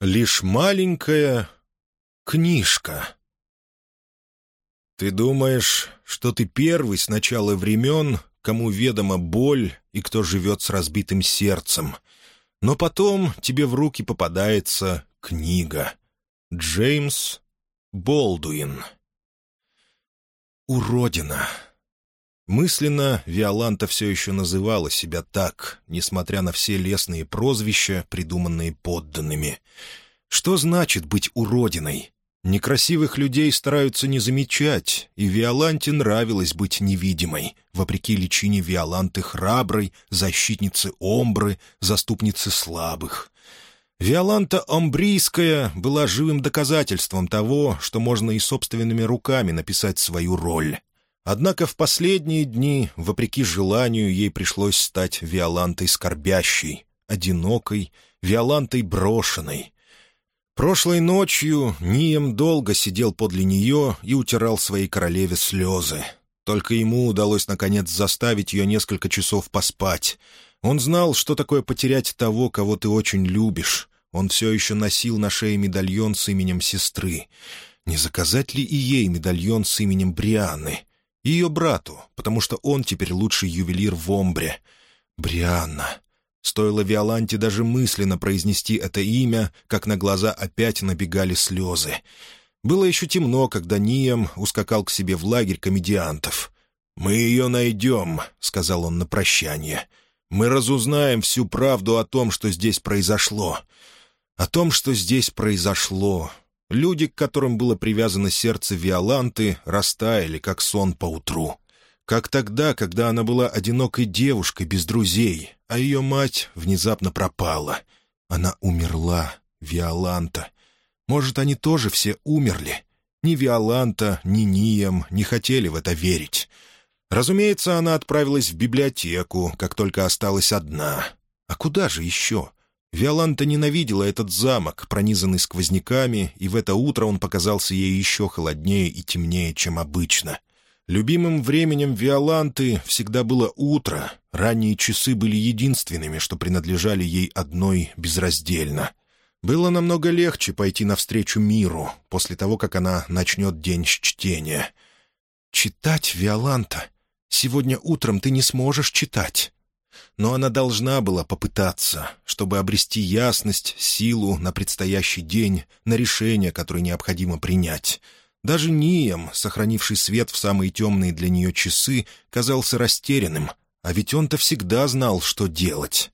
Лишь маленькая книжка. Ты думаешь, что ты первый с начала времен, кому ведома боль и кто живет с разбитым сердцем. Но потом тебе в руки попадается книга. Джеймс Болдуин. Уродина. Мысленно Виоланта все еще называла себя так, несмотря на все лесные прозвища, придуманные подданными. Что значит быть уродиной? Некрасивых людей стараются не замечать, и Виоланте нравилось быть невидимой, вопреки личине Виоланты храброй, защитницы Омбры, заступницы слабых. Виоланта Омбрийская была живым доказательством того, что можно и собственными руками написать свою роль. Однако в последние дни, вопреки желанию, ей пришлось стать Виолантой скорбящей, одинокой, Виолантой брошенной. Прошлой ночью Нием долго сидел подле нее и утирал своей королеве слезы. Только ему удалось, наконец, заставить ее несколько часов поспать. Он знал, что такое потерять того, кого ты очень любишь. Он все еще носил на шее медальон с именем сестры. Не заказать ли и ей медальон с именем Брианны? Ее брату, потому что он теперь лучший ювелир в Омбре. Брианна. Стоило Виоланте даже мысленно произнести это имя, как на глаза опять набегали слезы. Было еще темно, когда Нием ускакал к себе в лагерь комедиантов. «Мы ее найдем», — сказал он на прощание. «Мы разузнаем всю правду о том, что здесь произошло. О том, что здесь произошло. Люди, к которым было привязано сердце Виоланты, растаяли, как сон поутру. Как тогда, когда она была одинокой девушкой без друзей, а ее мать внезапно пропала. Она умерла, Виоланта. Может, они тоже все умерли? Ни Виоланта, ни Нием не хотели в это верить. Разумеется, она отправилась в библиотеку, как только осталась одна. А куда же еще? Виоланта ненавидела этот замок, пронизанный сквозняками, и в это утро он показался ей еще холоднее и темнее, чем обычно. Любимым временем Виоланты всегда было утро, ранние часы были единственными, что принадлежали ей одной безраздельно. Было намного легче пойти навстречу миру после того, как она начнет день с чтения. «Читать, Виоланта? Сегодня утром ты не сможешь читать». Но она должна была попытаться, чтобы обрести ясность, силу на предстоящий день, на решение, которое необходимо принять. Даже Нием, сохранивший свет в самые темные для нее часы, казался растерянным, а ведь он-то всегда знал, что делать.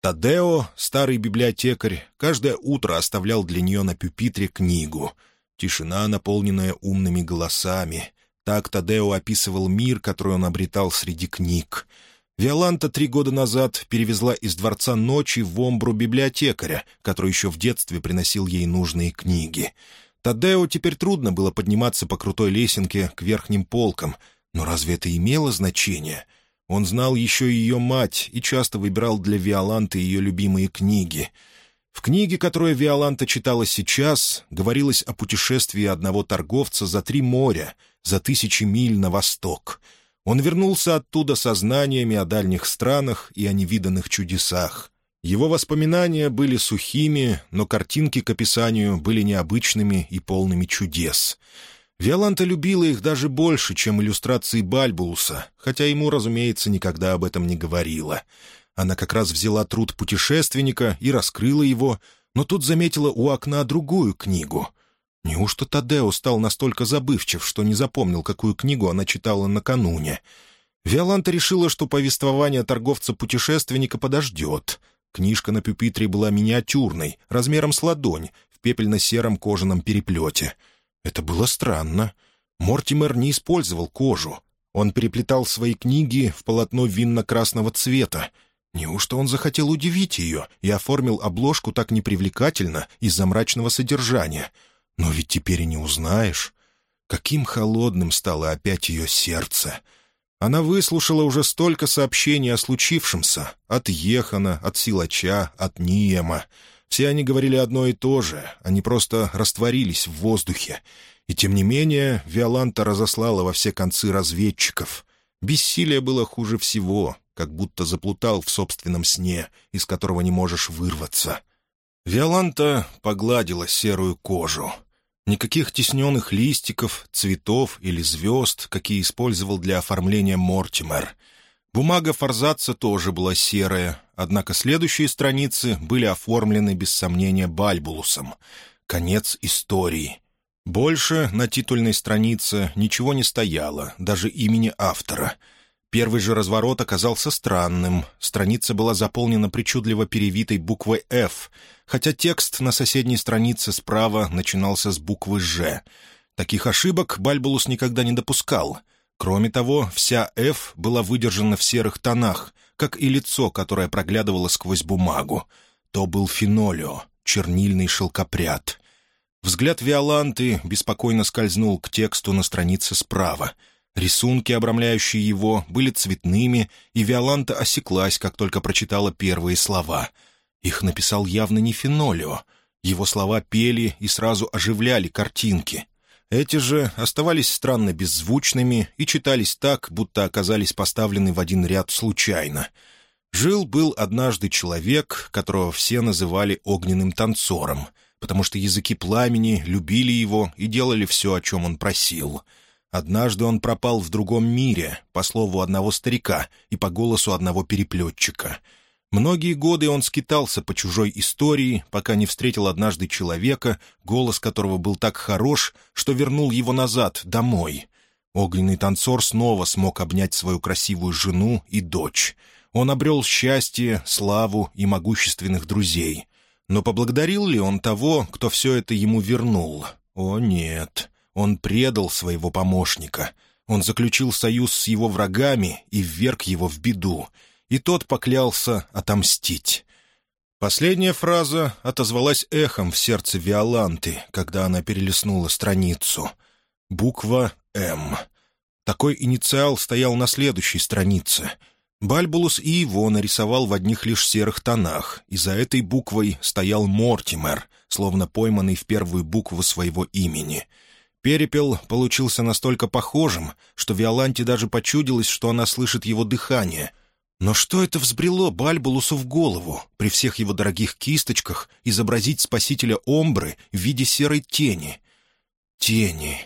Тадео, старый библиотекарь, каждое утро оставлял для нее на пюпитре книгу. Тишина, наполненная умными голосами. Так Тадео описывал мир, который он обретал среди книг — Виоланта три года назад перевезла из Дворца Ночи в Омбру библиотекаря, который еще в детстве приносил ей нужные книги. Тадео теперь трудно было подниматься по крутой лесенке к верхним полкам, но разве это имело значение? Он знал еще ее мать и часто выбирал для Виоланты ее любимые книги. В книге, которую Виоланта читала сейчас, говорилось о путешествии одного торговца за три моря, за тысячи миль на восток — он вернулся оттуда со знаниями о дальних странах и о невиданных чудесах. Его воспоминания были сухими, но картинки к описанию были необычными и полными чудес. Виоланта любила их даже больше, чем иллюстрации Бальбулуса, хотя ему, разумеется, никогда об этом не говорила. Она как раз взяла труд путешественника и раскрыла его, но тут заметила у окна другую книгу — Неужто Тадео стал настолько забывчив, что не запомнил, какую книгу она читала накануне? Виоланта решила, что повествование торговца-путешественника подождет. Книжка на пюпитре была миниатюрной, размером с ладонь, в пепельно-сером кожаном переплете. Это было странно. Мортимер не использовал кожу. Он переплетал свои книги в полотно винно-красного цвета. Неужто он захотел удивить ее и оформил обложку так непривлекательно из-за мрачного содержания — но ведь теперь и не узнаешь. Каким холодным стало опять ее сердце. Она выслушала уже столько сообщений о случившемся. От Ехана, от Силача, от Ниема. Все они говорили одно и то же. Они просто растворились в воздухе. И тем не менее Виоланта разослала во все концы разведчиков. Бессилие было хуже всего, как будто заплутал в собственном сне, из которого не можешь вырваться. Виоланта погладила серую кожу. Никаких тесненных листиков, цветов или звезд, какие использовал для оформления Мортимер. Бумага форзаца тоже была серая, однако следующие страницы были оформлены без сомнения Бальбулусом. Конец истории. Больше на титульной странице ничего не стояло, даже имени автора. Первый же разворот оказался странным. Страница была заполнена причудливо перевитой буквой «Ф», хотя текст на соседней странице справа начинался с буквы «Ж». Таких ошибок Бальбулус никогда не допускал. Кроме того, вся «Ф» была выдержана в серых тонах, как и лицо, которое проглядывало сквозь бумагу. То был фенолио, чернильный шелкопряд. Взгляд Виоланты беспокойно скользнул к тексту на странице справа. Рисунки, обрамляющие его, были цветными, и Виоланта осеклась, как только прочитала первые слова. Их написал явно не Фенолио. Его слова пели и сразу оживляли картинки. Эти же оставались странно беззвучными и читались так, будто оказались поставлены в один ряд случайно. Жил-был однажды человек, которого все называли огненным танцором — потому что языки пламени любили его и делали все, о чем он просил. Однажды он пропал в другом мире, по слову одного старика и по голосу одного переплетчика. Многие годы он скитался по чужой истории, пока не встретил однажды человека, голос которого был так хорош, что вернул его назад, домой. Огненный танцор снова смог обнять свою красивую жену и дочь. Он обрел счастье, славу и могущественных друзей. Но поблагодарил ли он того, кто все это ему вернул? О, нет. Он предал своего помощника. Он заключил союз с его врагами и вверг его в беду. И тот поклялся отомстить. Последняя фраза отозвалась эхом в сердце Виоланты, когда она перелистнула страницу. Буква «М». Такой инициал стоял на следующей странице — Бальбулус и его нарисовал в одних лишь серых тонах, и за этой буквой стоял Мортимер, словно пойманный в первую букву своего имени. Перепел получился настолько похожим, что Виоланте даже почудилось, что она слышит его дыхание. Но что это взбрело Бальбулусу в голову, при всех его дорогих кисточках, изобразить спасителя Омбры в виде серой тени? Тени.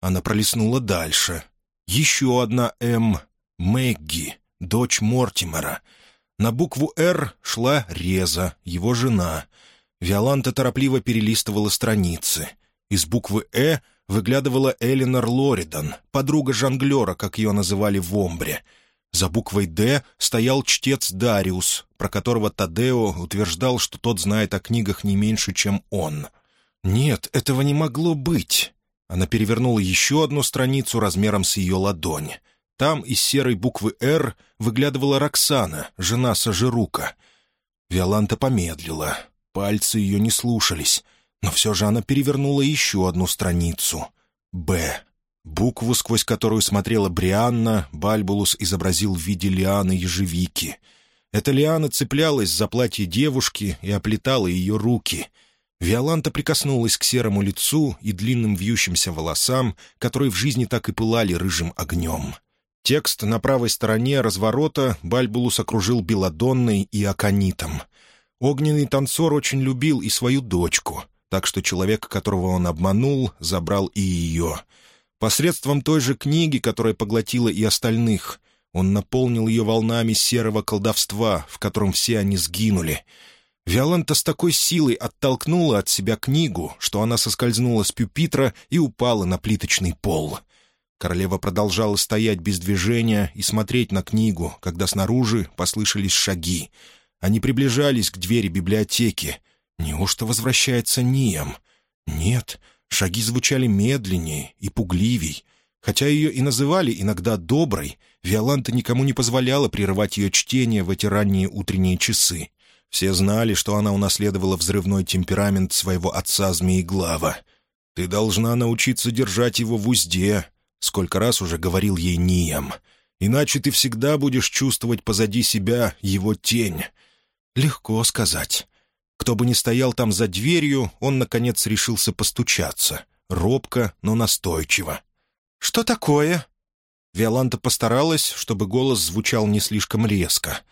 Она пролистнула дальше. Еще одна «М» — Мэгги дочь Мортимера. На букву «Р» шла Реза, его жена. Виоланта торопливо перелистывала страницы. Из буквы «Э» выглядывала Элинор Лоридан, подруга жонглера, как ее называли в Омбре. За буквой «Д» стоял чтец Дариус, про которого Тадео утверждал, что тот знает о книгах не меньше, чем он. «Нет, этого не могло быть». Она перевернула еще одну страницу размером с ее ладонь. Там из серой буквы «Р» выглядывала Роксана, жена Сажирука. Виоланта помедлила. Пальцы ее не слушались, но все же она перевернула еще одну страницу. «Б». Букву, сквозь которую смотрела Брианна, Бальбулус изобразил в виде лианы ежевики. Эта лиана цеплялась за платье девушки и оплетала ее руки. Виоланта прикоснулась к серому лицу и длинным вьющимся волосам, которые в жизни так и пылали рыжим огнем. Текст на правой стороне разворота Бальбулус окружил белодонной и аконитом. Огненный танцор очень любил и свою дочку, так что человек, которого он обманул, забрал и ее. Посредством той же книги, которая поглотила и остальных, он наполнил ее волнами серого колдовства, в котором все они сгинули. Виоланта с такой силой оттолкнула от себя книгу, что она соскользнула с пюпитра и упала на плиточный пол — Королева продолжала стоять без движения и смотреть на книгу, когда снаружи послышались шаги. Они приближались к двери библиотеки. Неужто возвращается Нием? Нет, шаги звучали медленнее и пугливей. Хотя ее и называли иногда «доброй», Виоланта никому не позволяла прерывать ее чтение в эти ранние утренние часы. Все знали, что она унаследовала взрывной темперамент своего отца Змееглава. «Ты должна научиться держать его в узде», Сколько раз уже говорил ей Ниям. «Иначе ты всегда будешь чувствовать позади себя его тень». Легко сказать. Кто бы ни стоял там за дверью, он, наконец, решился постучаться. Робко, но настойчиво. «Что такое?» Виоланта постаралась, чтобы голос звучал не слишком резко.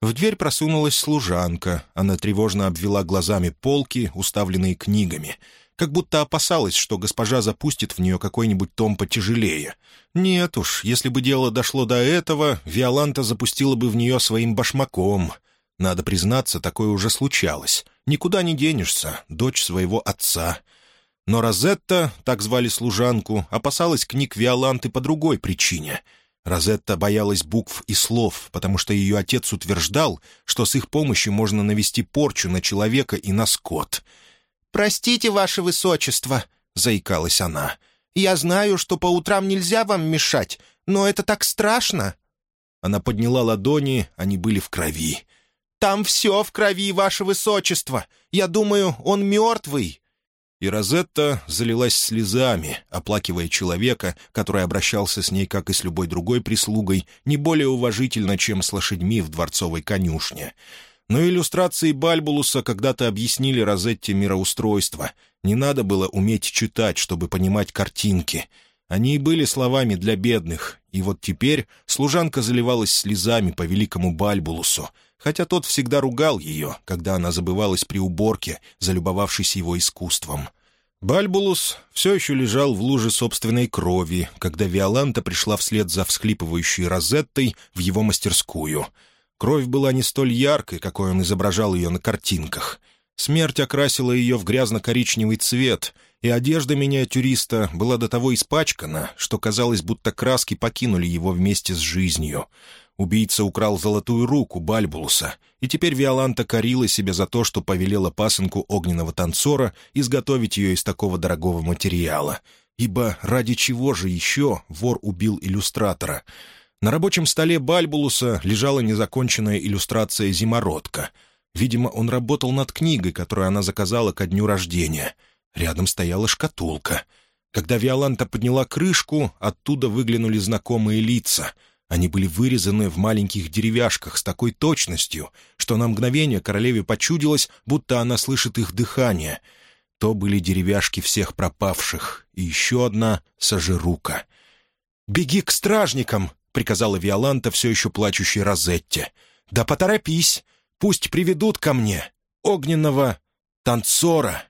В дверь просунулась служанка. Она тревожно обвела глазами полки, уставленные книгами, как будто опасалась, что госпожа запустит в нее какой-нибудь том потяжелее. Нет уж, если бы дело дошло до этого, Виоланта запустила бы в нее своим башмаком. Надо признаться, такое уже случалось. Никуда не денешься, дочь своего отца. Но Розетта, так звали служанку, опасалась книг Виоланты по другой причине — Розетта боялась букв и слов, потому что ее отец утверждал, что с их помощью можно навести порчу на человека и на скот. «Простите, ваше высочество», — заикалась она. «Я знаю, что по утрам нельзя вам мешать, но это так страшно». Она подняла ладони, они были в крови. «Там все в крови, ваше высочество. Я думаю, он мертвый». И Розетта залилась слезами, оплакивая человека, который обращался с ней, как и с любой другой прислугой, не более уважительно, чем с лошадьми в дворцовой конюшне. Но иллюстрации Бальбулуса когда-то объяснили Розетте мироустройство. Не надо было уметь читать, чтобы понимать картинки. Они и были словами для бедных, и вот теперь служанка заливалась слезами по великому Бальбулусу — хотя тот всегда ругал ее, когда она забывалась при уборке, залюбовавшись его искусством. Бальбулус все еще лежал в луже собственной крови, когда Виоланта пришла вслед за всхлипывающей Розеттой в его мастерскую. Кровь была не столь яркой, какой он изображал ее на картинках. Смерть окрасила ее в грязно-коричневый цвет, и одежда миниатюриста была до того испачкана, что казалось, будто краски покинули его вместе с жизнью — Убийца украл золотую руку Бальбулуса, и теперь Виоланта корила себя за то, что повелела пасынку огненного танцора изготовить ее из такого дорогого материала. Ибо ради чего же еще вор убил иллюстратора? На рабочем столе Бальбулуса лежала незаконченная иллюстрация «Зимородка». Видимо, он работал над книгой, которую она заказала ко дню рождения. Рядом стояла шкатулка. Когда Виоланта подняла крышку, оттуда выглянули знакомые лица — они были вырезаны в маленьких деревяшках с такой точностью, что на мгновение королеве почудилось, будто она слышит их дыхание. То были деревяшки всех пропавших, и еще одна — сажирука. «Беги к стражникам!» — приказала Виоланта, все еще плачущей Розетте. «Да поторопись! Пусть приведут ко мне огненного танцора!»